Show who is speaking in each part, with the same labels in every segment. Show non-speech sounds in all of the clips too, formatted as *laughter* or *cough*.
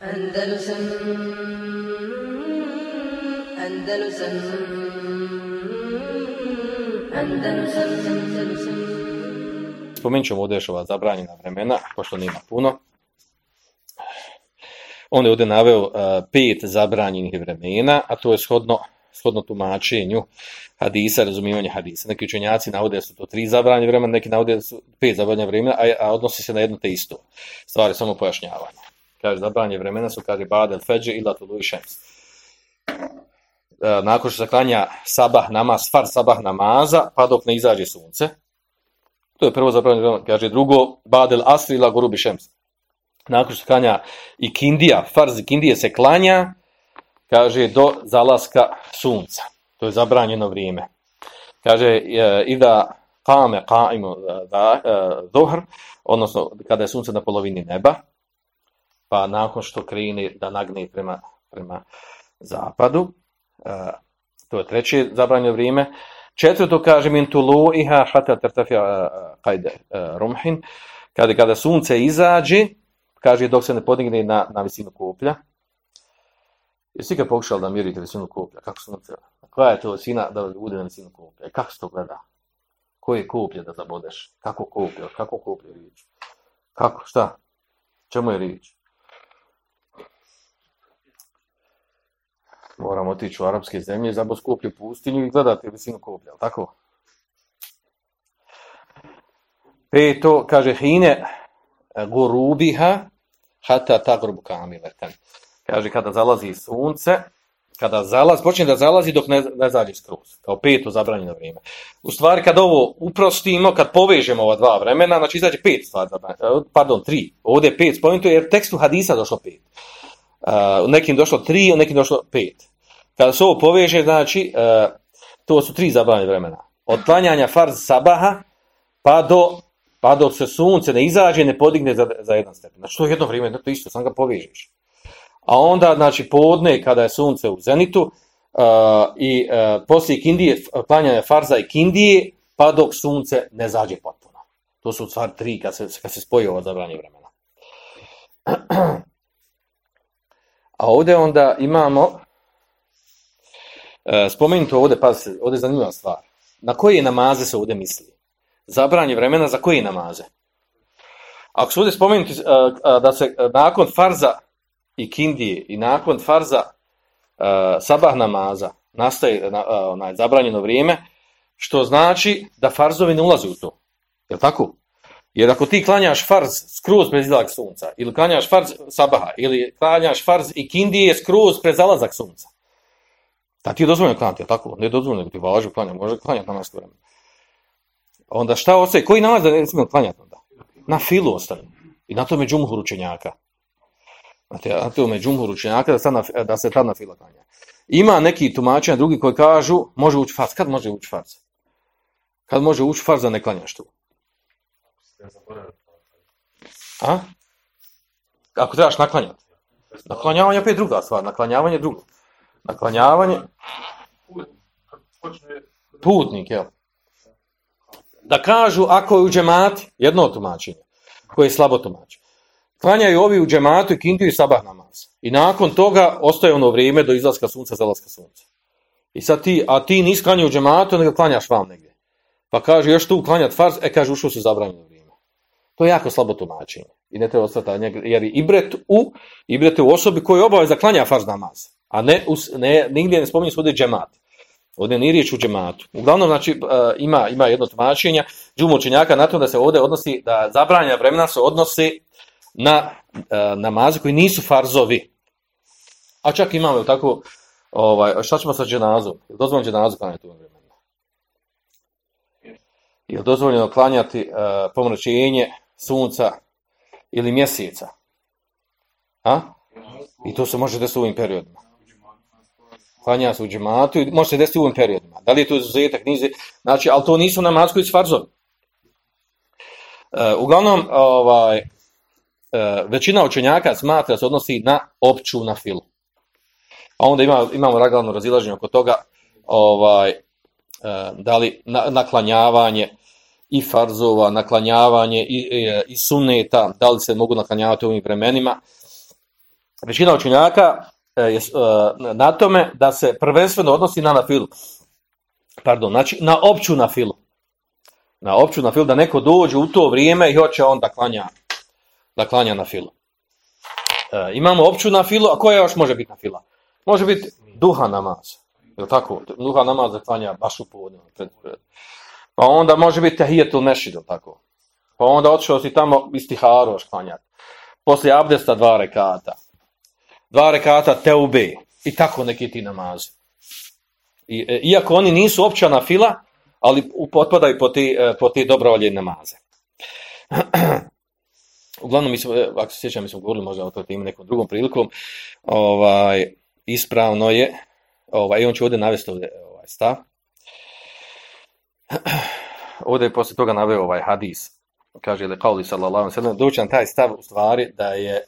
Speaker 1: Andalusam Andalusam Andalusam Andalusam
Speaker 2: Spomenut ćemo ovdje još ova zabranjena vremena, pošto nema puno. On je ovdje naveo uh, pet zabranjenih vremena, a to je shodno, shodno tumačenju hadisa, razumijevanje hadisa. Neki učenjaci navode da su to tri zabranje vremena, neki navode da su pet zabranje vremena, a, a odnosi se na jedno te isto. Stvari samo pojašnjavanje. Kaže, zabranje vremena su, kaže, badel feđe ila tulu i šems. E, nakon što se klanja sabah namaz, far sabah namaza, pa dok ne izađe sunce, To je prvo zabranjeno, kaže drugo, badel asri ila gorubi šems. Nakon što se klanja i kindija, farz i kindije se klanja, kaže do zalaska sunca. To je zabranjeno vrijeme. Kaže, e, i e, da kame kaimu da, odnosno kada je sunce na polovini neba, pa nakon što krene da nagne prema, prema zapadu, e, to je treće zabranjeno vrijeme, Četvrto e, e, kaže min tulu iha hata tertafija kajde rumhin. Kada, kada sunce izađe, kaže dok se ne podigne na, na visinu kuplja. Jesi kad pokušali da mjerite visinu kuplja? Kako sunce? Ono Koja je to visina da bude na visinu kuplja? Kako se to gleda? Koje koplje da zabodeš? Kako koplje? Kako koplje riječ? Kako? Šta? Čemu je riječ? Moram otići u arapske zemlje, zabo skuplju pustinju i gledati visinu koplja, tako? Peto, kaže, hine e, gurubiha hata tagrubu kamileten. Kaže, kada zalazi sunce, kada zalazi, počne da zalazi dok ne, ne zađe skroz, kao peto zabranjeno vrijeme. U stvari, kad ovo uprostimo, kad povežemo ova dva vremena, znači izađe pet stvari, pardon, tri. Ovdje je pet spomenuto, jer tekstu hadisa došlo pet. Uh, u nekim došlo tri, u nekim došlo pet. Kada se ovo poveže, znači, uh, to su tri zabavne vremena. Od klanjanja farz sabaha, pa do, pa do se sunce ne izađe, ne podigne za, za jedan stepen. Znači, to je jedno vrijeme, to isto, sam ga povežeš. A onda, znači, podne, kada je sunce u zenitu, uh, i uh, poslije kindije, klanjanja farza i kindije, pa dok sunce ne zađe potpuno. To su stvar tri, kad se, kad se spoji ovo zabranje vremena. *clears throat* A ovdje onda imamo, e, spomenuto ovdje, pa ovdje je zanimljiva stvar. Na koje namaze se ovdje misli? Zabranje vremena za koje namaze? Ako se ovdje spomenuti e, e da se e, nakon farza i kindije i nakon farza e, sabah namaza nastaje e, onaj zabranjeno vrijeme, što znači da farzovi ne ulaze u to. Je li tako? Jer ako ti klanjaš farz skroz pred izlazak sunca, ili klanjaš farz sabaha, ili klanjaš farz i kindije skroz pred zalazak sunca, da ti je dozvoljeno klanjati, tako? Ne je dozvoljeno da ti važu klanja, može klanjati namaz vremena. Onda šta ostaje? Koji namaz da ne smije klanjati onda? Na filu ostaje. I na tome džumhur učenjaka. Znate, na tome džumhur učenjaka da, na, da se tad na fila klanja. Ima neki tumačenja drugi koji kažu, može ući farz. Kad može ući farz? Kad može ući farz da ne klanjaš tu? A? Ako trebaš naklanjati. Naklanjavanje opet druga stvar. Naklanjavanje je drugo. Naklanjavanje... Putnik, jel? Da kažu, ako je u džemati, jedno tumačenje, koje je slabo tumačenje. Klanjaju ovi u džematu i kintiju i sabah namaz. I nakon toga ostaje ono vrijeme do izlaska sunca, zalaska sunca. I sad ti, a ti nisi klanjao u džematu, nego klanjaš vam negdje. Pa kaže, još tu klanjat farz, e kaže, ušao se zabranjeno vrijeme. To je jako slabo tumačenje. I ne treba ostati njega, jer je ibret u, ibret u osobi koji obaveza klanja farz namaz. A ne, us, ne nigdje ne spominje svode džemat. Ovdje nije riječ u džematu. Uglavnom, znači, uh, ima, ima jedno tumačenje, džumu učenjaka na to da se ovdje odnosi, da zabranja vremena se odnosi na uh, namaze koji nisu farzovi. A čak imamo tako, ovaj, šta ćemo sa dženazom? Dozvoljeno dženazu klanjati u vremenu. Je dozvoljeno klanjati uh, pomračenje sunca ili mjeseca. A? I to se može desiti u ovim periodima. Klanja se u džematu i može se desiti u ovim periodima. Da li je to izuzetak, nizi? Znači, ali to nisu namazkovi s farzom. farzovi. E, uglavnom, ovaj, e, većina učenjaka smatra se odnosi na opću na filu. A onda ima, imamo ragalno razilaženje oko toga ovaj, e, da li na, naklanjavanje i farzova, naklanjavanje i, e, i, i suneta, da li se mogu naklanjavati u ovim vremenima. većina učenjaka e, je e, na tome da se prvenstveno odnosi na nafilu. Pardon, znači na opću nafilu. Na opću nafilu, da neko dođe u to vrijeme i hoće on da klanja, da klanja nafilu. E, imamo opću nafilu, a koja još može biti nafila? Može biti duha namaz. Je tako? Duha namaz da klanja baš u podne. Pa onda može biti tahijetul mešid, tako? Pa onda otišao si tamo istiharu još. Poslije abdesta dva rekata. Dva rekata teube. I tako neki ti namazi. I, e, iako oni nisu općana fila, ali potpadaju po ti, e, po ti dobrovolje namaze. *clears throat* Uglavnom, mi smo, e, ako se sjećam, mi smo govorili možda o toj temi nekom drugom prilikom, ovaj, ispravno je, ovaj, i on će ovdje navesti ovdje, ovaj, stav. Ovdje je posle toga naveo ovaj hadis, kaže le kauli sallallahu alaihi ve sellem doći taj stav u stvari da je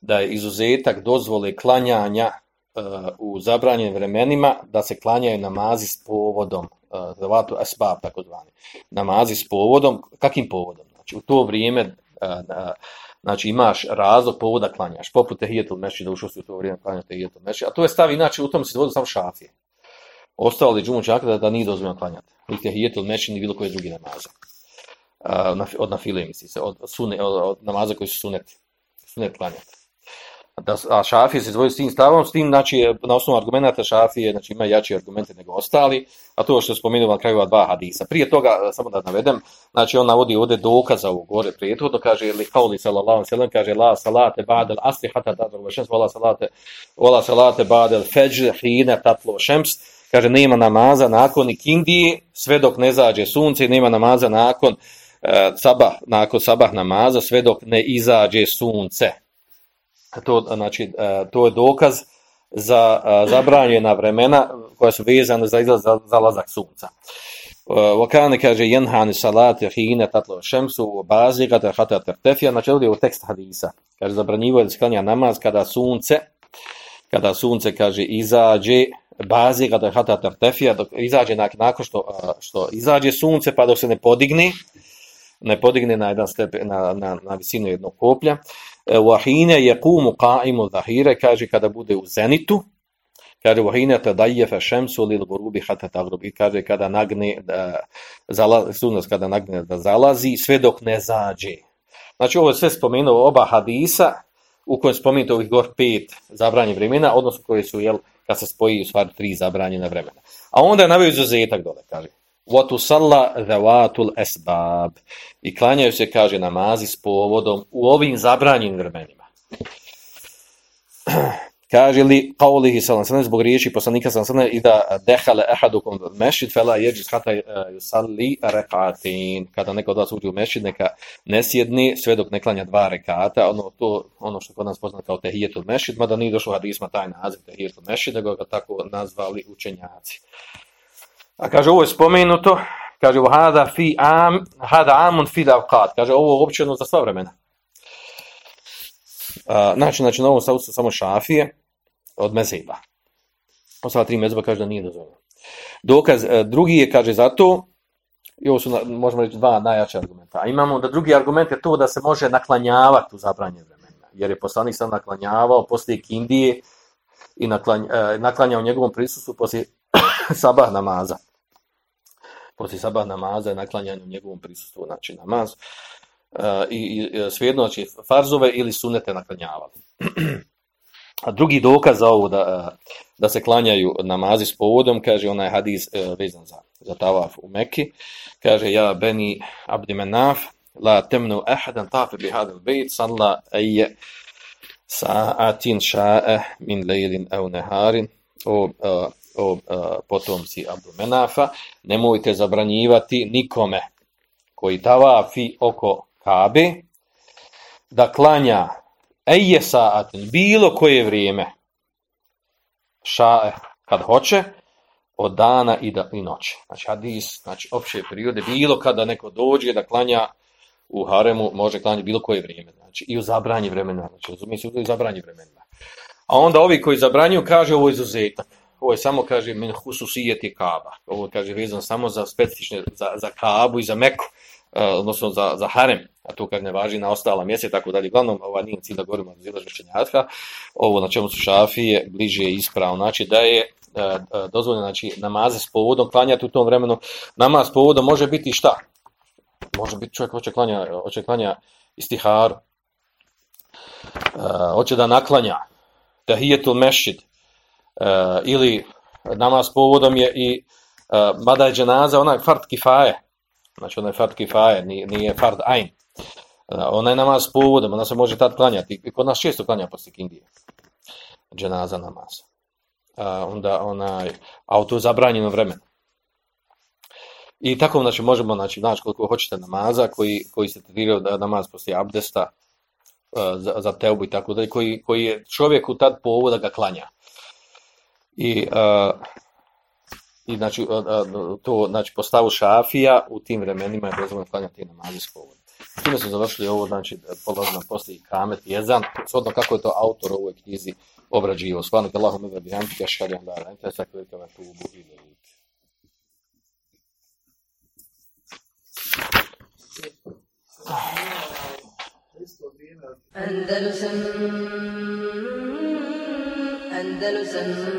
Speaker 2: da je izuzetak dozvole klanjanja uh, u zabranjenim vremenima da se klanjaju namazi s povodom uh, zavatu asbab tako zvani. Namazi s povodom kakim povodom? Znači u to vrijeme uh, uh, znači imaš razlog povoda klanjaš poput tehijetul meši da ušao si u to vrijeme klanjati tehijetul meši a to je stav inače u tom se dovodi samo šafije ostali džumu čak da, da nije dozvoljeno klanjati ni tehijetul mešin, ni bilo koje drugi namaze od nafile misli se, od, sune, od, od namaza koji su suneti, sunet klanjati. Da, a šafije se izvoju s tim stavom, s tim, znači, na osnovu argumenta šafije, znači, ima jači argumente nego ostali, a to što je spomenuo na kraju dva hadisa. Prije toga, samo da navedem, znači, on navodi ovdje dokaza u gore prijethodno, kaže, li kauli sallallahu sallam, kaže, la salate badel asli hata tadru šems, vola salate, vola salate badel feđ, hine tatlo šems, kaže, nema namaza nakon ikindije, sve dok ne zađe sunce, nema namaza nakon uh, E, sabah, nakon sabah namaza, sve dok ne izađe sunce. To, znači, e, to je dokaz za e, zabranjena vremena koja su vezana za izlaz za zalazak sunca. E, Vakane kaže jenhani salati hine tatlo šemsu bazikata bazi hata tertefija, znači ovdje je u tekst hadisa. Kaže zabranjivo je da sklanja namaz kada sunce, kada sunce kaže izađe bazi kada hata tertefija, dok izađe nakon što, što izađe sunce pa dok se ne podigne, ne podigne na jedan stepen na, na, na visinu jednog koplja. E, wahine je kumu qaimu zahire, kaže kada bude u zenitu, kaže wahine te daje fe šemsu lil gurubi hata tagrubi, kaže kada nagne, e, da, zalazi sunas kada nagne da zalazi, sve dok ne zađe. Znači ovo je sve spomenuo oba hadisa, u kojem spomenuti ovih gor pet zabranje vremena, odnosno koji su, jel, kad se spoji u stvari tri zabranjena vremena. A onda je navio izuzetak dole, kaže. Watusalla dhawatul asbab. I klanjaju se, kaže, namazi s povodom u ovim zabranjenim vremenima. *clears throat* kaže li qawlihi sallallahu alejhi zbog riječi poslanika sallallahu alejhi i da dehala ahadukum masjid fala yajid hatta e, yusalli rak'atayn kada neko od vas uđe u mešćid neka ne sjedni sve dok ne klanja dva rekata. Ono to ono što kod nas poznato kao tehijetul mešćid mada nije došlo hadisma taj naziv tehijetul mešćid nego ga tako nazvali učenjaci. A kaže, ovo je spomenuto, kaže, hada fi am, hada amun fi davqat, kaže, ovo je općeno za sva vremena. A, znači, znači, na ovom stavu su samo šafije od mezeba. Ostala tri mezeba kaže da nije dozvoljeno. Dokaz, e, drugi je, kaže, zato, i ovo su, možemo reći, dva najjače argumenta. A imamo da drugi argument je to da se može naklanjavati u zabranje vremena. Jer je poslanik sam naklanjavao poslije Kindije i naklanja, e, naklanjao njegovom prisustvu poslije *coughs* sabah namaza poslije sabah namaza i naklanjanje u njegovom prisustvu, znači namaz, uh, E, i, i e, svejedno, znači farzove ili sunete naklanjavali. A drugi dokaz za ovo da, e, da se klanjaju namazi s povodom, kaže onaj hadis vezan za, za tavaf u Mekki, kaže ja beni abdi menaf, la temnu ahadan tafe bi hadil bejt, salla eje sa'atin ša'e min lejlin au neharin, o o, o potomci Abdu Menafa, nemojte zabranjivati nikome koji tavafi oko Kabe, da klanja eje saatin, bilo koje vrijeme, šae, kad hoće, od dana i, da, i noći. Znači, hadis, znači, opće periode, bilo kada neko dođe da klanja u haremu, može klanjati bilo koje vrijeme, znači, i u zabranje vremena, znači, razumije se, u zabranje vremena. A onda ovi koji zabranju kaže ovo izuzetak ovo je samo, kaže, min hususijeti kaba. Ovo kaže vezano samo za specifične, za, za kabu i za meku, E, odnosno za, za harem, a to kad ne važi na ostala mjesta i tako dalje. Glavnom, ova nije cilj da govorimo o razilaženju učenjaka, ovo na čemu su šafije bliže je ispravno, znači da je e, e, dozvoljeno znači, namaze s povodom klanjati u tom vremenu. Namaz s povodom može biti šta? Može biti čovjek hoće klanja, hoće klanja istiharu, hoće da naklanja tahijetul mešid, ili namaz s povodom je i mada je dženaza onaj fart kifaje, znači onaj fard kifaje, nije, nije fard ajn. E, onaj namaz povodom, ona se može tad klanjati. I kod nas često klanja posle kindije. Dženaza namaz. A, e, onda onaj, a to je zabranjeno vremena. I tako znači možemo znači znači koliko hoćete namaza koji koji se tretiraju da namaz posle abdesta e, za za teubu i tako dalje koji koji je čovjeku tad povod da ga klanja. I uh, i znači to znači postavu šafija u tim vremenima je dozvoljeno klanjati namaze s povodom. Time su završili ovo, znači, polazno poslije i kamet, jezan, svodno kako je to autor u ovoj knjizi obrađivo. Svarnik Allahum ibra bihamdika, šarijam da rente, sa kvirkama tubu i levit.
Speaker 1: Andalusam